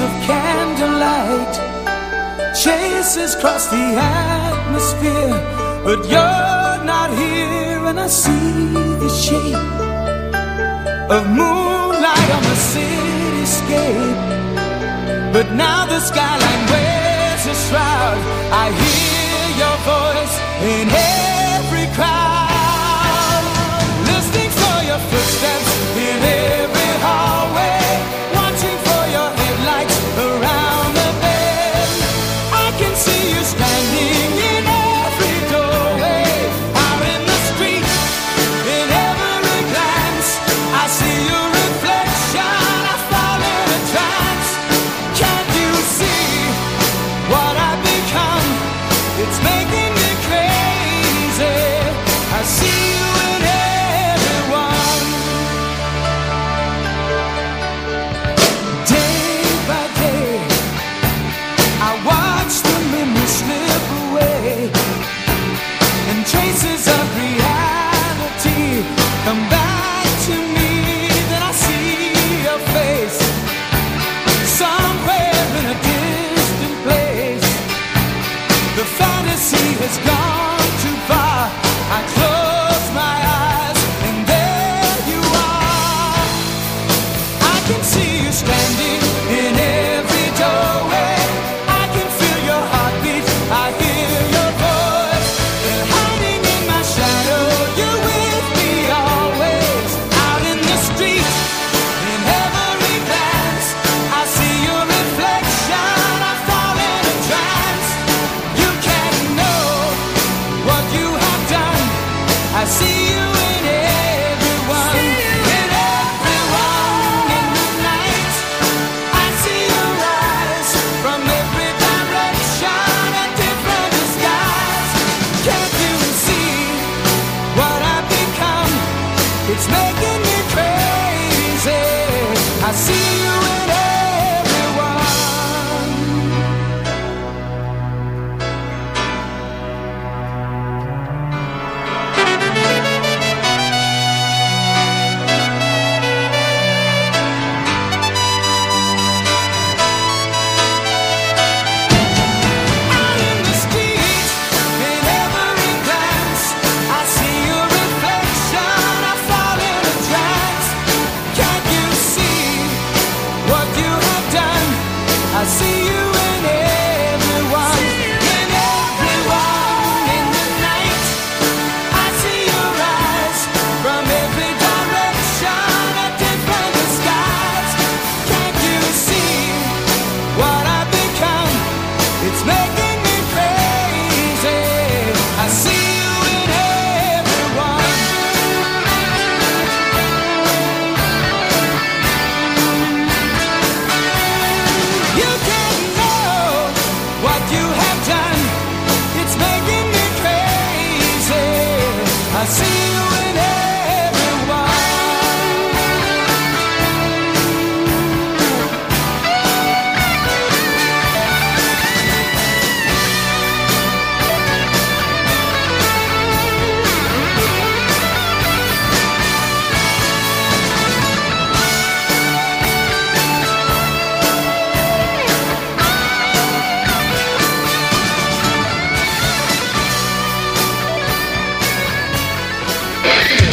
of candlelight chases across the atmosphere, but you're not here, and I see the shape of moonlight on the cityscape. But now the skyline wears a shroud. I hear your voice in heaven. faces